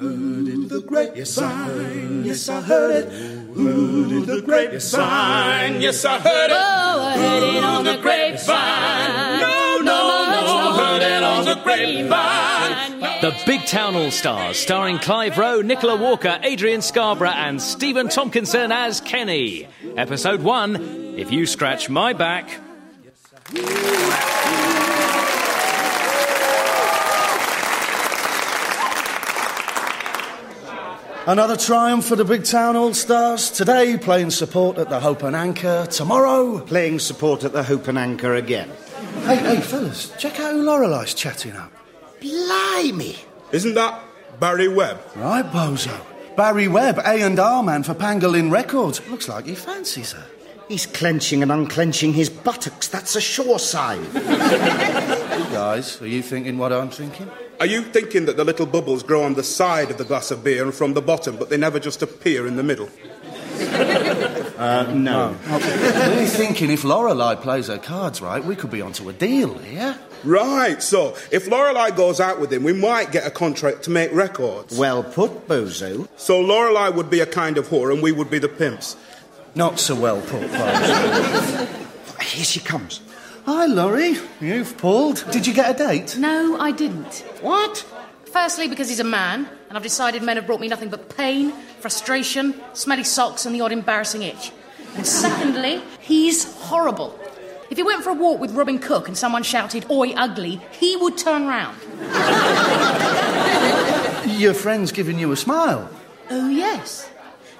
Heard it the grapevine, yes I heard it. Heard it the grapevine, yes I heard it. Oh, I heard it on the grapevine. No, no, no, heard it on the grapevine. The Big Town All Stars, starring Clive Rowe, Nicola Walker, Adrian Scarborough, and Stephen Tompkinson as Kenny. Episode 1 If You Scratch My Back. Another triumph for the Big Town All Stars. Today, playing support at the Hope and Anchor. Tomorrow, Playing support at the Hope and Anchor again. hey, hey, fellas, check out who Lorelei's chatting up. Blimey! Isn't that Barry Webb? Right, Bozo. Barry Webb, A and R man for Pangolin Records. Looks like he fancies her. He's clenching and unclenching his buttocks. That's a sure sign. Guys, are you thinking what I'm thinking? Are you thinking that the little bubbles grow on the side of the glass of beer and from the bottom, but they never just appear in the middle? Uh, no. We're thinking if Lorelei plays her cards right, we could be onto a deal here. Right, so if Lorelei goes out with him, we might get a contract to make records. Well put, Bozo. So Lorelei would be a kind of whore and we would be the pimps. Not so well put, Bozo. Here she comes. Hi, Laurie. You've pulled. Did you get a date? No, I didn't. What? Firstly, because he's a man, and I've decided men have brought me nothing but pain, frustration, smelly socks, and the odd embarrassing itch. And secondly, he's horrible. If he went for a walk with Robin Cook and someone shouted, Oi, ugly, he would turn round. Your friend's giving you a smile. Oh, yes.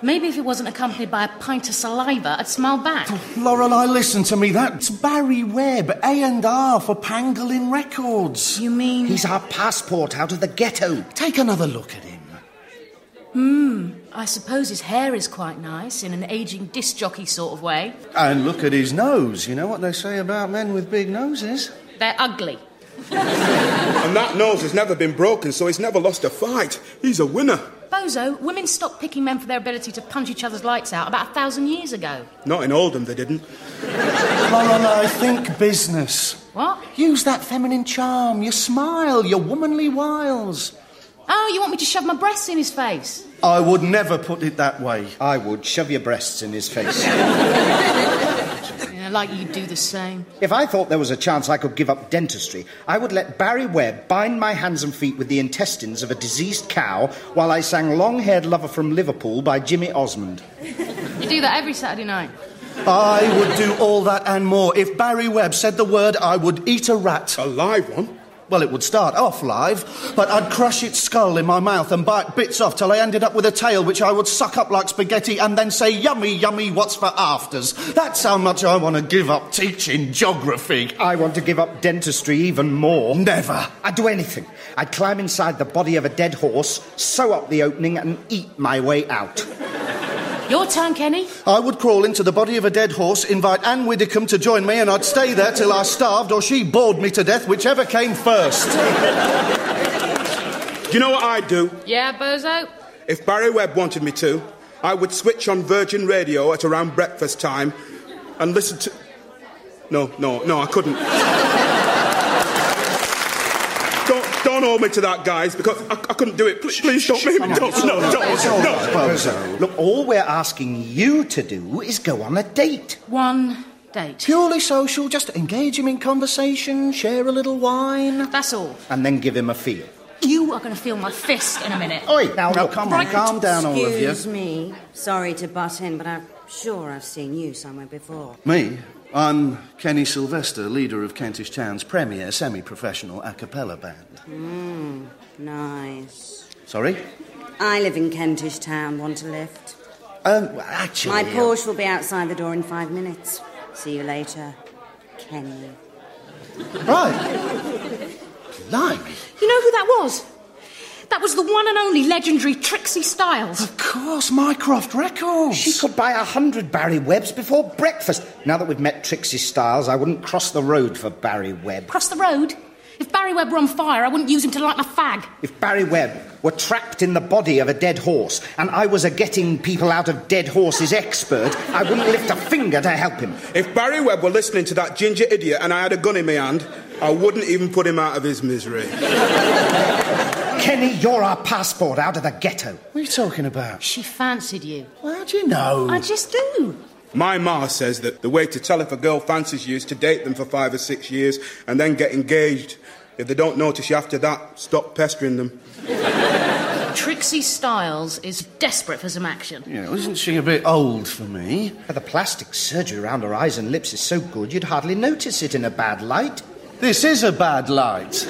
Maybe if he wasn't accompanied by a pint of saliva, I'd smile back. Lorelei, listen to me. That's Barry Webb, A&R for Pangolin Records. You mean. He's our passport out of the ghetto. Take another look at him. Hmm, I suppose his hair is quite nice, in an aging disc jockey sort of way. And look at his nose. You know what they say about men with big noses? They're ugly. And that nose has never been broken, so he's never lost a fight. He's a winner. Bozo, women stopped picking men for their ability to punch each other's lights out about a thousand years ago. Not in Oldham, they didn't. Lorelei, think business. What? Use that feminine charm, your smile, your womanly wiles. Oh, you want me to shove my breasts in his face? I would never put it that way. I would shove your breasts in his face. Yeah, like you'd do the same. if I thought there was a chance I could give up dentistry, I would let Barry Webb bind my hands and feet with the intestines of a diseased cow while I sang Long Haired Lover from Liverpool by Jimmy Osmond. You do that every Saturday night. I would do all that and more. If Barry Webb said the word, I would eat a rat. A live one. Well, it would start off live, but I'd crush its skull in my mouth and bite bits off till I ended up with a tail which I would suck up like spaghetti and then say, yummy, yummy, what's for afters? That's how much I want to give up teaching geography. I want to give up dentistry even more. Never. I'd do anything. I'd climb inside the body of a dead horse, sew up the opening, and eat my way out. Your turn, Kenny. I would crawl into the body of a dead horse, invite Ann Widdecombe to join me, and I'd stay there till I starved or she bored me to death, whichever came first. Do you know what I'd do? Yeah, Bozo? If Barry Webb wanted me to, I would switch on Virgin Radio at around breakfast time and listen to. No, no, no, I couldn't. Don't, don't hold me to that, guys, because I, I couldn't do it. Please, please don't make me. Don't, no, don't, no. Bozo. Look, all we're asking you to do is go on a date. One date. Purely social, just engage him in conversation, share a little wine. That's all. And then give him a feel. You are going to feel my fist in a minute. Oi, now Now, look, come on, calm down, all of you. Excuse me. Sorry to butt in, but I'm sure I've seen you somewhere before. Me? I'm Kenny Sylvester, leader of Kentish Town's premier semi professional a cappella band. Nice. Sorry? I live in Kentish Town. Want a lift? Um, actually. My uh, Porsche will be outside the door in five minutes. See you later, Kenny. Right. Blimey. You know who that was? That was the one and only legendary Trixie Styles. Of course, Mycroft Records. She could buy a hundred Barry Webbs before breakfast. Now that we've met Trixie Styles, I wouldn't cross the road for Barry Webb. Cross the road. If Barry Webb were on fire, I wouldn't use him to light my fag. If Barry Webb were trapped in the body of a dead horse and I was a getting people out of dead horses expert, I wouldn't lift a finger to help him. If Barry Webb were listening to that ginger idiot and I had a gun in my hand, I wouldn't even put him out of his misery. Kenny Kenny, you're our passport out of the ghetto. What are you talking about? She fancied you. Well, how do you know? I just do. My ma says that the way to tell if a girl fancies you is to date them for five or six years and then get engaged. If they don't notice you after that, stop pestering them. Trixie Styles is desperate for some action. You know, isn't she a bit old for me? But the plastic surgery around her eyes and lips is so good you'd hardly notice it in a bad light. This is a bad light.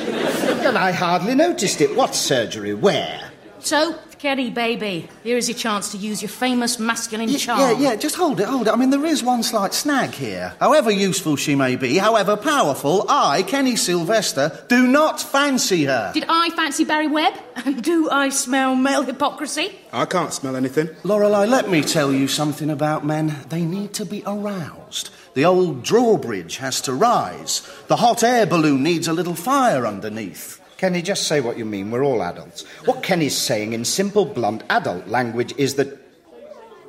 And I hardly noticed it. What surgery? Where? So, Kenny, baby, here is your chance to use your famous masculine Y- charm. Yeah, yeah, just hold it, hold it. I mean, there is one slight snag here. However useful she may be, however powerful, I, Kenny Sylvester, do not fancy her. Did I fancy Barry Webb? And do I smell male hypocrisy? I can't smell anything. Lorelei, let me tell you something about men. They need to be aroused. The old drawbridge has to rise. The hot air balloon needs a little fire underneath. Kenny, just say what you mean. We're all adults. What Kenny's saying in simple, blunt adult language is that,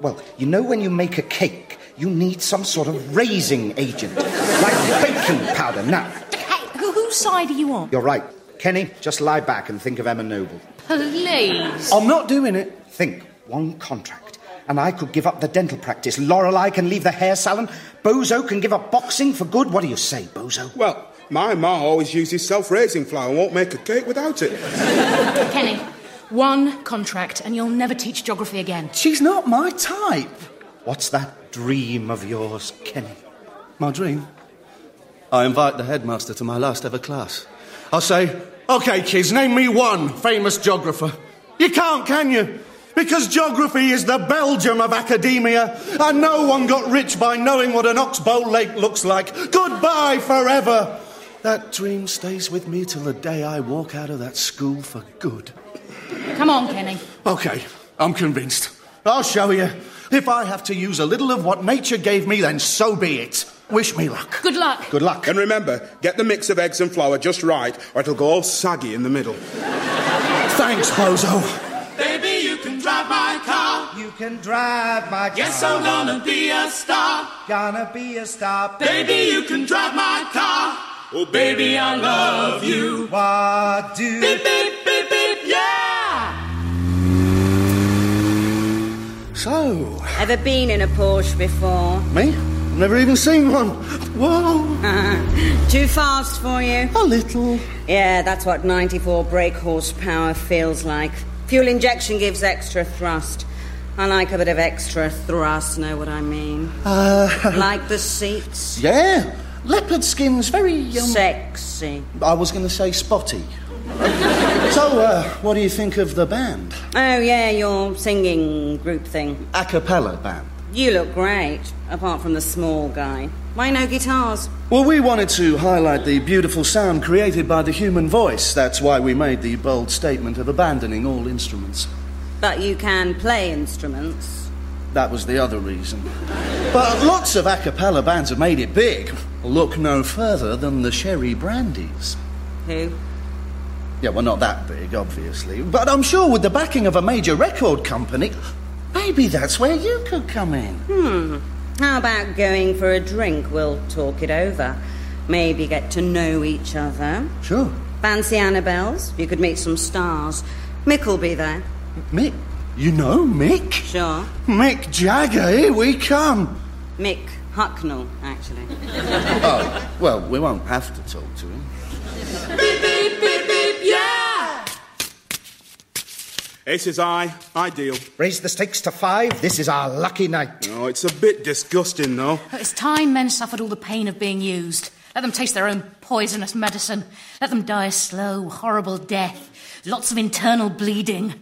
well, you know, when you make a cake, you need some sort of raising agent, like baking powder. Now, Hey, whose side are you on? you're right. Kenny, just lie back and think of Emma Noble. Please. I'm not doing it. Think, one contract. And I could give up the dental practice. Lorelei can leave the hair salon. Bozo can give up boxing for good. What do you say, Bozo? Well, my ma always uses self-raising flour and won't make a cake without it. Kenny, one contract and you'll never teach geography again. She's not my type. What's that dream of yours, Kenny? My dream? I invite the headmaster to my last ever class. I'll say, OK, kids, name me one famous geographer. You can't, can you? Because geography is the Belgium of academia, and no one got rich by knowing what an oxbow lake looks like. Goodbye forever. That dream stays with me till the day I walk out of that school for good. Come on, Kenny. OK, I'm convinced. I'll show you. If I have to use a little of what nature gave me, then so be it. Wish me luck. Good luck. Good luck. And remember, get the mix of eggs and flour just right, or it'll go all saggy in the middle. Thanks, Bozo. You can drive my car. Yes, I'm gonna be a star. Gonna be a star. Baby, you can drive my car. Oh, baby, I love you. What do Beep, beep, beep, beep, yeah! So, Ever been in a Porsche before? me? I've never even seen one. Whoa, Too fast for you? a little. Yeah, that's what 94 brake horsepower feels like. Fuel injection gives extra thrust. I like a bit of extra thrust, know what I mean? Uh, Like the seats? yeah. Leopard skin's very. Um, Sexy. I was going to say spotty. so, uh, what do you think of the band? Oh, yeah, your singing group thing. A cappella band. You look great, apart from the small guy. Why no guitars? Well, we wanted to highlight the beautiful sound created by the human voice. That's why we made the bold statement of abandoning all instruments. But you can play instruments. That was the other reason. But lots of a cappella bands have made it big. Look no further than the Sherry Brandies. Who? Yeah, well, not that big, obviously. But I'm sure with the backing of a major record company, maybe that's where you could come in. Hmm. How about going for a drink? We'll talk it over. Maybe get to know each other. Sure. Fancy Annabelle's? You could meet some stars. Mick will be there. Mick. You know Mick? Sure. Mick Jagger, here we come. Mick Hucknall, actually. Oh, well, we won't have to talk to him. Beep, beep, beep, beep, yeah! Ace is I, ideal. Raise the stakes to five. This is our lucky night. Oh, it's a bit disgusting, though. It's time men suffered all the pain of being used. Let them taste their own poisonous medicine. Let them die a slow, horrible death. Lots of internal bleeding.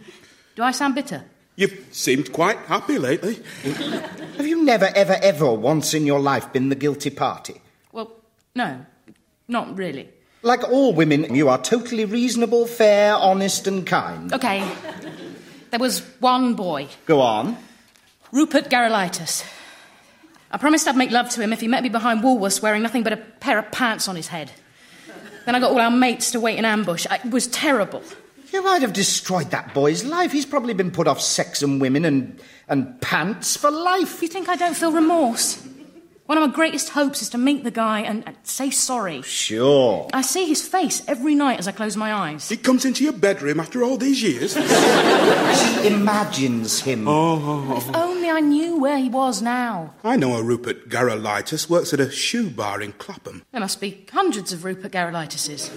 Do I sound bitter? You've seemed quite happy lately. Have you never, ever, ever once in your life been the guilty party? Well, no, not really. Like all women, you are totally reasonable, fair, honest, and kind. Okay. There was one boy, Go on. Rupert Garolitis. I promised I'd make love to him if he met me behind Woolworths wearing nothing but a pair of pants on his head. Then I got all our mates to wait in ambush. It was terrible. You might have destroyed that boy's life. He's probably been put off sex and women and, and pants for life. You think I don't feel remorse? One of my greatest hopes is to meet the guy and, and say sorry. Sure. I see his face every night as I close my eyes. He comes into your bedroom after all these years. She imagines him. Oh. If only I knew where he was now. I know a Rupert Garolitis works at a shoe bar in Clapham. There must be hundreds of Rupert Garolitises.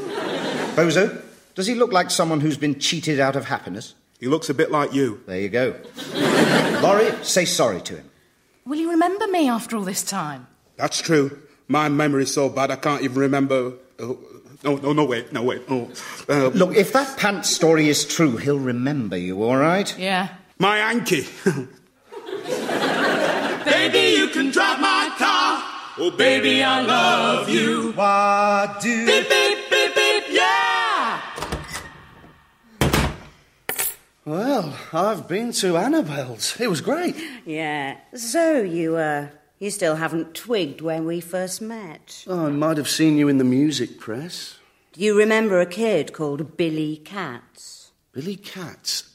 Bozo, does he look like someone who's been cheated out of happiness? He looks a bit like you. There you go. Laurie, say sorry to him. Will you remember me after all this time? That's true. My memory's so bad I can't even remember. Oh, no, no, no, wait, no, wait. Oh, uh, Look, if that pants story is true, he'll remember you, all right? Yeah. my Anki. Baby, you can drive my car. Oh, baby, I love you. What do... Beep, beep, beep, beep, yeah! Well, I've been to Annabelle's. It was great. Yeah. So you, uh, you still haven't twigged when we first met. Oh, I might have seen you in the music press. Do you remember a kid called Billy Katz? Billy Katz.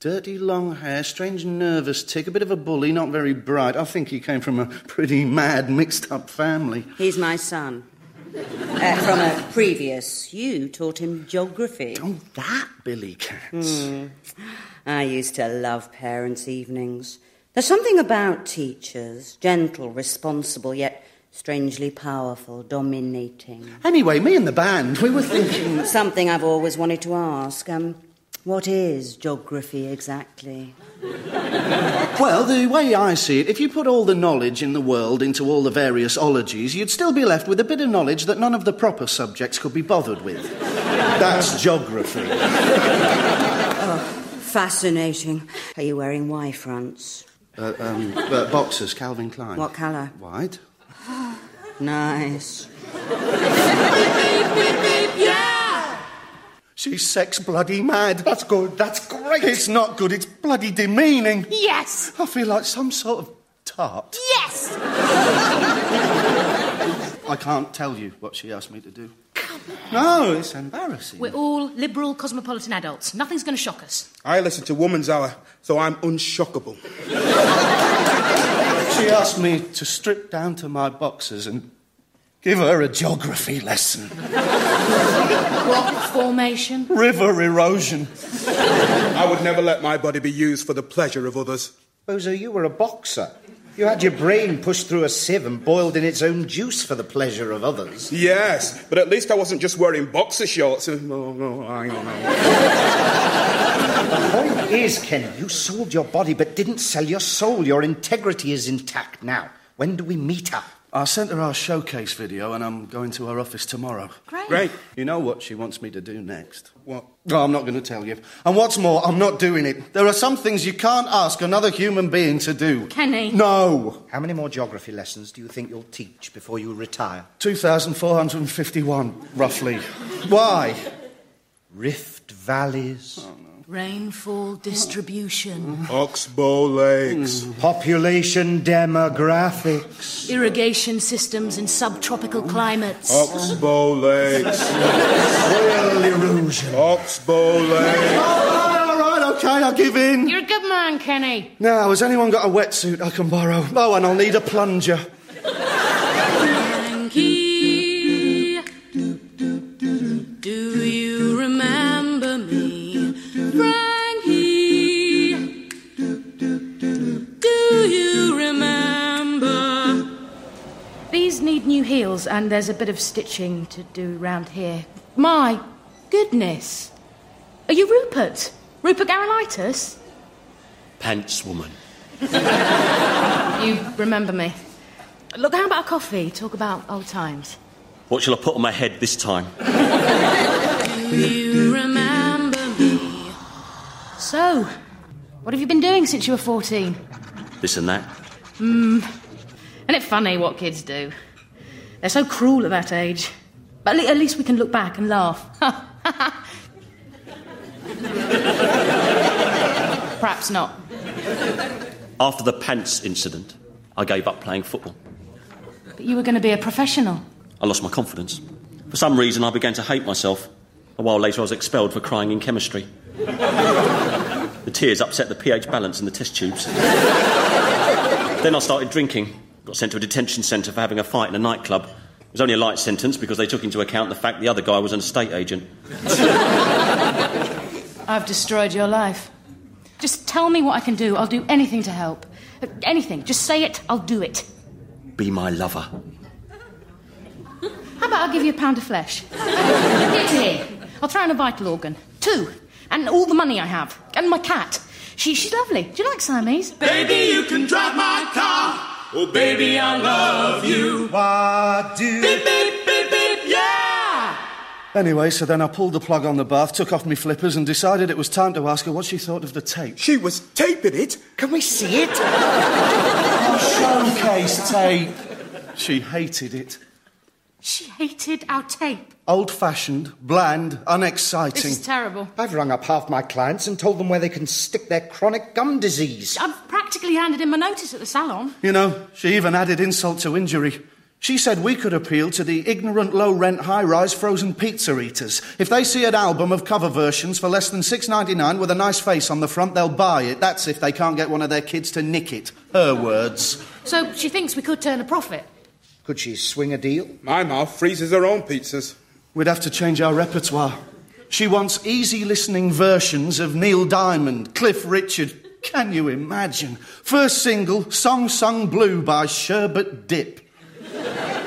Dirty long hair, strange nervous tick, a bit of a bully, not very bright. I think he came from a pretty mad, mixed up family. He's my son. Uh, from a previous, you taught him geography. Oh, that Billy Katz. I used to love parents' evenings. There's something about teachers, gentle, responsible, yet strangely powerful, dominating. Anyway, me and the band, we were thinking. Something I've always wanted to ask. Um, what is geography exactly? Well, the way I see it, if you put all the knowledge in the world into all the various ologies, you'd still be left with a bit of knowledge that none of the proper subjects could be bothered with. That's geography. Fascinating. Are you wearing Y fronts? Uh, um, uh, boxers, Calvin Klein. What colour? White. Nice. She's sex bloody mad. That's good. That's great. It's not good. It's bloody demeaning. Yes! I feel like some sort of tart. Yes! I can't tell you what she asked me to do. No, it's embarrassing. We're all liberal, cosmopolitan adults. Nothing's going to shock us. I listen to Woman's Hour, so I'm unshockable. She asked me to strip down to my boxers and give her a geography lesson. Rock formation. River erosion. I would never let my body be used for the pleasure of others. Bozo, you were a boxer. You had your brain pushed through a sieve and boiled in its own juice for the pleasure of others. Yes, but at least I wasn't just wearing boxer shorts. Uh, No, no, hang on. hang on. The point is, Kenny, you sold your body but didn't sell your soul. Your integrity is intact now. When do we meet up? I sent her our showcase video and I'm going to her office tomorrow. Great. Great. You know what she wants me to do next? What? No, I'm not going to tell you. And what's more, I'm not doing it. There are some things you can't ask another human being to do. Kenny. No. How many more geography lessons do you think you'll teach before you retire? 2,451, roughly. Why? Rift valleys, oh, Rainfall distribution. Oxbow Lakes. Mm. population demographics, Irrigation systems in subtropical climates. Oxbow Lakes. soil erosion. Oxbow Lakes. All right, all right, okay, I'll give in. You're a good man, Kenny. Now, has anyone got a wetsuit I can borrow? Oh, and I'll need a plunger. New heels, and there's a bit of stitching to do round here. My goodness. Are you Rupert? Rupert Garolitis? Pants woman. You remember me. Look, how about a coffee? Talk about old times. What shall I put on my head this time? You remember me? So, what have you been doing since you were 14? This and that. Mmm. Isn't it funny what kids do? They're so cruel at that age. But at least we can look back and laugh. Perhaps not. After the pants incident, I gave up playing football. But you were going to be a professional. I lost my confidence. For some reason, I began to hate myself. A while later, I was expelled for crying in chemistry. the tears upset the pH balance in the test tubes. then I started drinking. Got sent to a detention centre for having a fight in a nightclub. It was only a light sentence because they took into account the fact the other guy was an estate agent. I've destroyed your life. Just tell me what I can do. I'll do anything to help. Anything. Just say it, I'll do it. Be my lover. How about I'll give you a pound of flesh? Get here. I'll throw in a vital organ. Two. And all the money I have. And my cat. She, she's lovely. Do you like Siamese? Baby, you can drive my car. Oh, baby, I love you. What do? Beep, beep, beep, beep, yeah! Anyway, so then I pulled the plug on the bath, took off my flippers, and decided it was time to ask her what she thought of the tape. She was taping it. Can we see it? Showcase tape. She hated it. She hated our tape. Old fashioned, bland, unexciting. This unexciting. is terrible. I've rung up half my clients and told them where they can stick their chronic gum disease. I've practically handed in my notice at the salon. You know, she even added insult to injury. She said we could appeal to the ignorant low rent high rise frozen pizza eaters. If they see an album of cover versions for less than six ninety nine with a nice face on the front, they'll buy it. That's if they can't get one of their kids to nick it. Her words. So she thinks we could turn a profit. Could she swing a deal? My mouth freezes her own pizzas. We'd have to change our repertoire. She wants easy listening versions of Neil Diamond, Cliff Richard. Can you imagine? First single, Song Sung Blue by Sherbet Dip.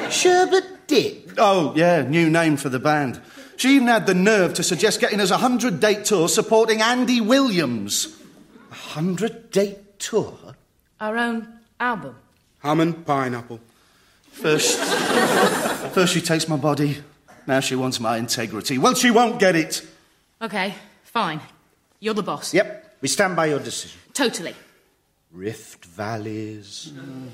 Sherbet dip. Oh, yeah, new name for the band. She even had the nerve to suggest getting us a 100 date tour supporting Andy Williams. A hundred date tour? Our own album. Ham and pineapple. First, first she takes my body, now she wants my integrity. Well, she won't get it. Okay, fine. You're the boss. Yep, we stand by your decision. Totally. Rift valleys,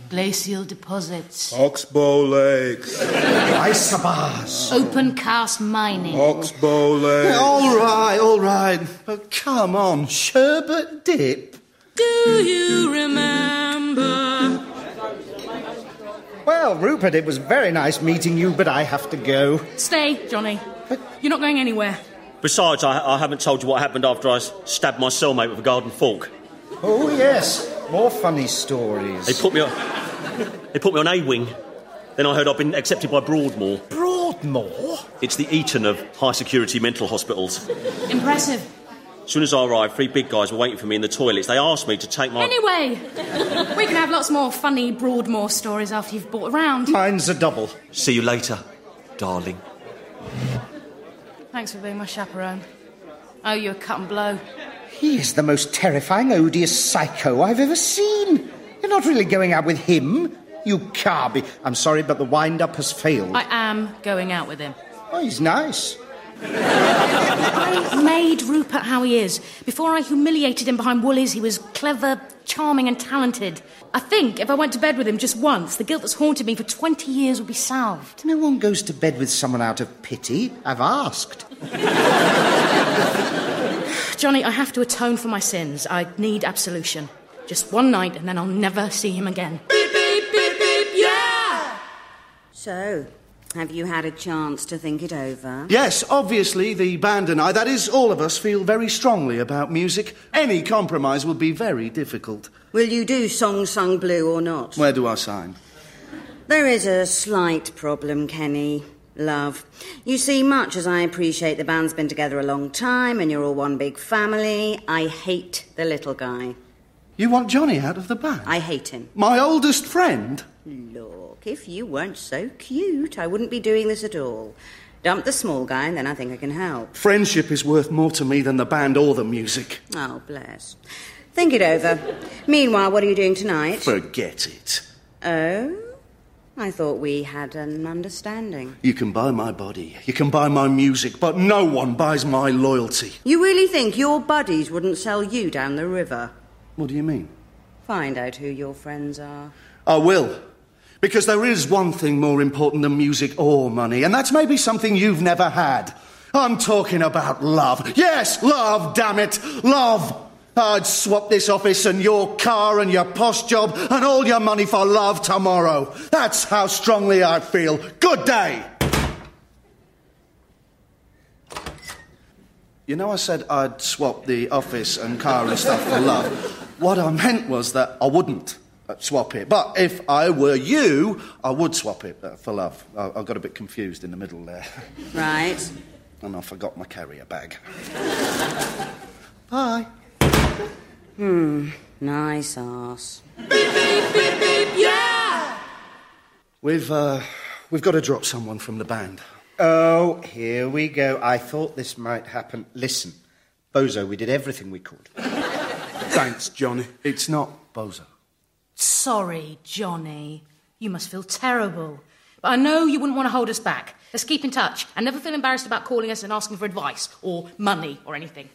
Glacial deposits. Oxbow Lakes. isobars. Open cast mining. Oxbow Lakes. All right, all right. But come on, sherbet dip. Do you remember? Well, Rupert, it was very nice meeting you, but I have to go. Stay, Johnny. But You're not going anywhere. Besides, I, I haven't told you what happened after I stabbed my cellmate with a garden fork. Oh, yes, more funny stories. They put me on. They put me on A wing. Then I heard I've been accepted by Broadmoor. Broadmoor? It's the Eton of high security mental hospitals. Impressive. As soon as I arrived, three big guys were waiting for me in the toilets. They asked me to take my. Anyway, we can have lots more funny Broadmoor stories after you've bought around. Mine's a double. See you later, darling. Thanks for being my chaperone. Oh, you're a cut and blow. He is the most terrifying, odious psycho I've ever seen. You're not really going out with him, you carby. I'm sorry, but the wind up has failed. I am going out with him. Oh, he's nice. I made Rupert how he is. Before I humiliated him behind Woolies, he was clever, charming, and talented. I think if I went to bed with him just once, the guilt that's haunted me for 20 years would be salved. No one goes to bed with someone out of pity. I've asked. Johnny, I have to atone for my sins. I need absolution. Just one night, and then I'll never see him again. Beep, beep, beep, beep, yeah! So, have you had a chance to think it over? Yes, obviously, the band and I, that is, all of us, feel very strongly about music. Any compromise would be very difficult. Will you do Song Sung Blue or not? Where do I sign? There is a slight problem, Kenny. Love. You see, much as I appreciate the band's been together a long time and you're all one big family, I hate the little guy. You want Johnny out of the band? I hate him. My oldest friend? Look, if you weren't so cute, I wouldn't be doing this at all. Dump the small guy and then I think I can help. Friendship is worth more to me than the band or the music. Oh, bless. Think it over. Meanwhile, what are you doing tonight? Forget it. Oh? I thought we had an understanding. You can buy my body, you can buy my music, but no one buys my loyalty. You really think your buddies wouldn't sell you down the river? What do you mean? Find out who your friends are. I will. Because there is one thing more important than music or money, and that's maybe something you've never had. I'm talking about love. Yes, love, damn it, love. I'd swap this office and your car and your post job and all your money for love tomorrow. That's how strongly I feel. Good day. You know, I said I'd swap the office and car and stuff for love. What I meant was that I wouldn't. Uh, swap it. But if I were you, I would swap it uh, for love. I, I got a bit confused in the middle there. Right. and I forgot my carrier bag. Bye. Hmm. Nice ass. Beep, beep, beep, beep, yeah! We've, uh, we've got to drop someone from the band. Oh, here we go. I thought this might happen. Listen, Bozo, we did everything we could. Thanks, Johnny. It's not Bozo. Sorry, Johnny. You must feel terrible. But I know you wouldn't want to hold us back. Let's keep in touch and never feel embarrassed about calling us and asking for advice or money or anything.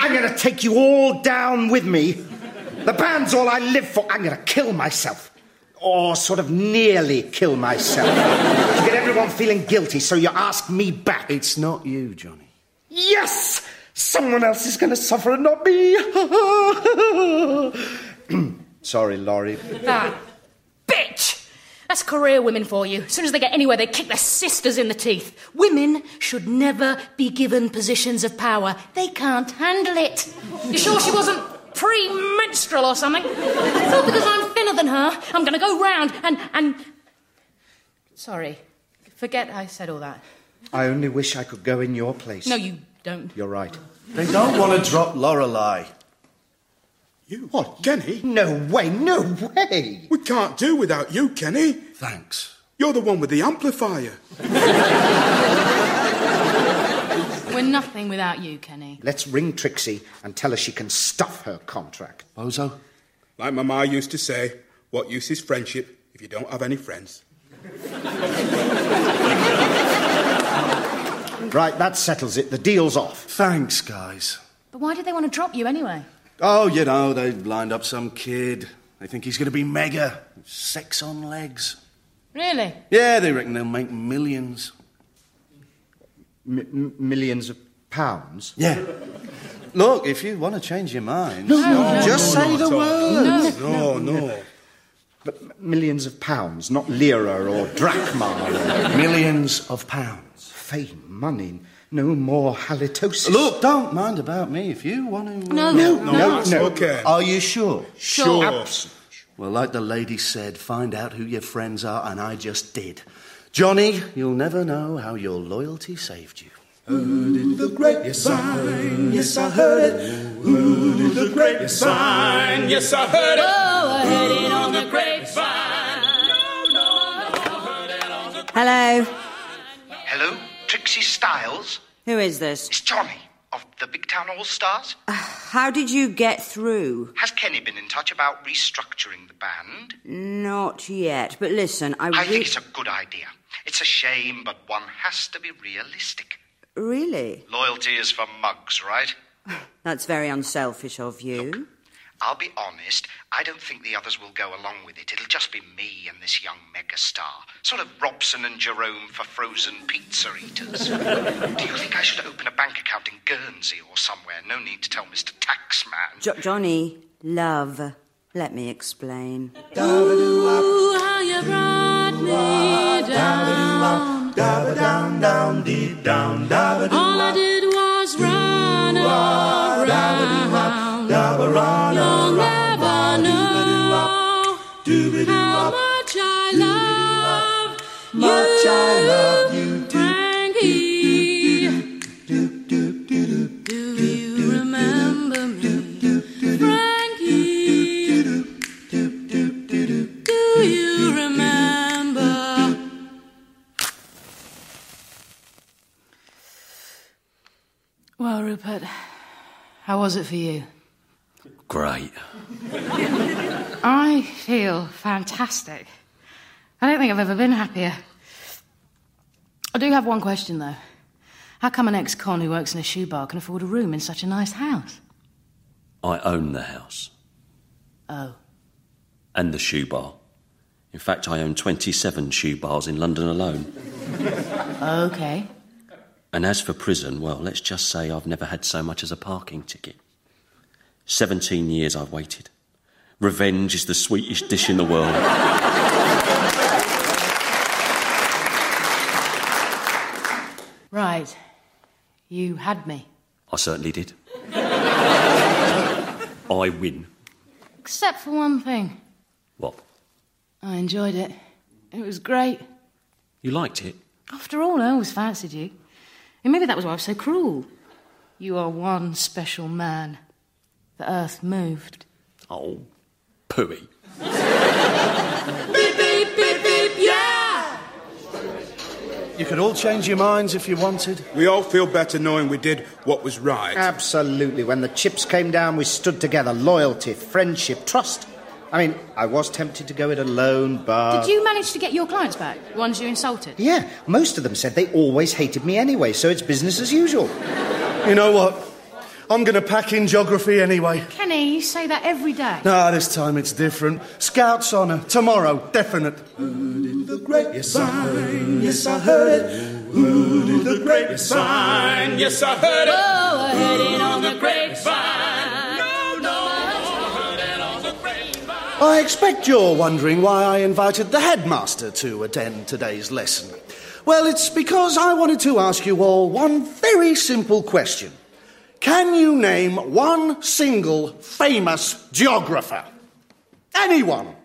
I'm going to take you all down with me. The band's all I live for. I'm going to kill myself. Or sort of nearly kill myself. to get everyone feeling guilty, so you ask me back. It's not you, Johnny. Yes! Someone else is going to suffer and not me. Sorry, Laurie. That bitch! That's career women for you. As soon as they get anywhere, they kick their sisters in the teeth. Women should never be given positions of power. They can't handle it. You sure she wasn't pre-menstrual or something? It's all because I'm thinner than her. I'm going to go round and and. Sorry, forget I said all that. I only wish I could go in your place. No, you don't. You're right. They don't want to drop Lorelei. You? What, Kenny? No way, no way. We can't do without you, Kenny. Thanks. You're the one with the amplifier. We're nothing without you, Kenny. Let's ring Trixie and tell her she can stuff her contract. Bozo? Like my ma used to say, what use is friendship if you don't have any friends? Right, that settles it. The deal's off. Thanks, guys. But why did they want to drop you anyway? Oh, you know, they've lined up some kid. They think he's going to be mega. Sex on legs. Really? Yeah, they reckon they'll make millions. M- m- millions of pounds? Yeah. Look, if you want to change your mind, just say the word. No, no. But m- millions of pounds, not lira or drachma. Millions of pounds. Fame, money, no more halitosis. Look, don't mind about me if you want to. Uh, no, No, no, that's no. okay. Are you sure? Sure. Abs- Well, like the lady said, find out who your friends are, and I just did. Johnny, you'll never know how your loyalty saved you. The great sign, yes, I heard it. Ooh, the great sign, yes, I heard it. Oh, I heard it on the grapevine. Hello. Hello, Trixie Styles. Who is this? It's Johnny of the Big Town All Stars. Uh, how did you get through? Has Kenny been in touch about restructuring the band? Not yet, but listen, I, I re- think it's a good idea. It's a shame, but one has to be realistic. really. Loyalty is for mugs, right? That's very unselfish of you. I'll be honest, I don't think the others will go along with it. It'll just be me and this young megastar. Sort of Robson and Jerome for frozen pizza eaters. Do you think I should open a bank account in Guernsey or somewhere? No need to tell Mr. Taxman. Jo- Johnny, love. Let me explain. Ooh, how you brought me down. All I did was run around. Ah, You'll never know how much I love you, Frankie. Do you remember me, Frankie? Do you remember? Well, Rupert, how was it for you? Great. I feel fantastic. I don't think I've ever been happier. I do have one question, though. How come an ex con who works in a shoe bar can afford a room in such a nice house? I own the house Oh. and the shoe bar. In fact, I own 27 shoe bars in London alone. Okay. And as for prison, well, let's just say I've never had so much as a parking ticket. 17 years I've waited. Revenge is the sweetest dish in the world. Right. You had me. I certainly did. I win. Except for one thing. What? I enjoyed it. It was great. You liked it? After all, I always fancied you. And maybe that was why I was so cruel. You are one special man. The earth moved. Oh, pooey. Beep, beep, beep, beep, yeah! You could all change your minds if you wanted. We all feel better knowing we did what was right. Absolutely. When the chips came down, we stood together. Loyalty, friendship, trust. I mean, I was tempted to go it alone, but. Did you manage to get your clients back? The ones you insulted? Yeah, most of them said they always hated me anyway, so it's business as usual. You know what? I'm going to pack in geography anyway. Kenny, you say that every day. No, this time it's different. Scouts honour. Tomorrow, definite. Yes, I heard. Yes, I heard it. Ooh, the grapevine. Yes, I heard it. Oh, I heard it on the grapevine. No, no, I heard it on the grapevine. I expect you're wondering why I invited the headmaster to attend today's lesson. Well, it's because I wanted to ask you all one very simple question. Can you name one single famous geographer? Anyone?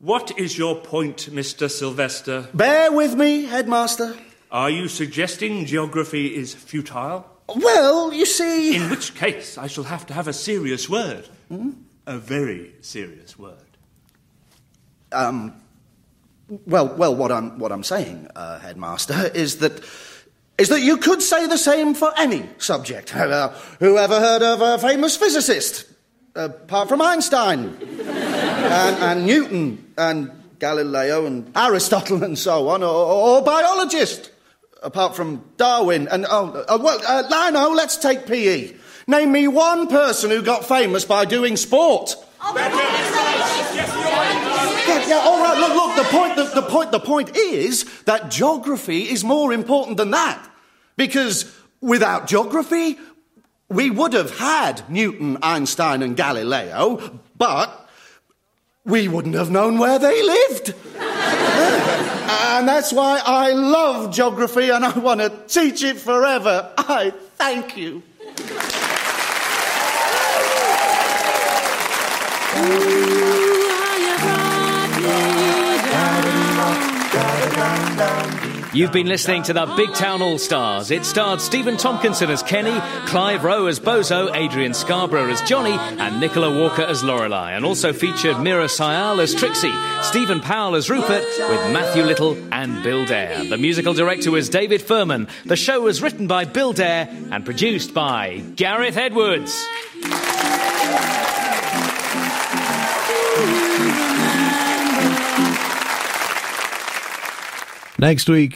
What is your point, Mr. Sylvester? Bear with me, headmaster. Are you suggesting geography is futile? Well, you see. In which case, I shall have to have a serious word. A very serious word. Um, well, well, what I'm what I'm saying, uh, headmaster, is that is that you could say the same for any subject. Uh, who ever heard of a famous physicist, apart from Einstein, and, and Newton, and Galileo, and Aristotle, and so on, or, or biologist, apart from Darwin, and oh, uh, well, uh, know. Let's take PE. Name me one person who got famous by doing sport. Yeah, yeah, all right. Look, look. The point, the, the point, the point is that geography is more important than that, because without geography, we would have had Newton, Einstein, and Galileo, but we wouldn't have known where they lived. and that's why I love geography, and I want to teach it forever. I thank you. You've been listening to the Big Town All Stars. It starred Stephen Tompkinson as Kenny, Clive Rowe as Bozo, Adrian Scarborough as Johnny, and Nicola Walker as Lorelei, and also featured Meera Syal as Trixie, Stephen Powell as Rupert, with Matthew Little and Bill Dare. The musical director was David Firman. The show was written by Bill Dare and produced by Gareth Edwards. Next week,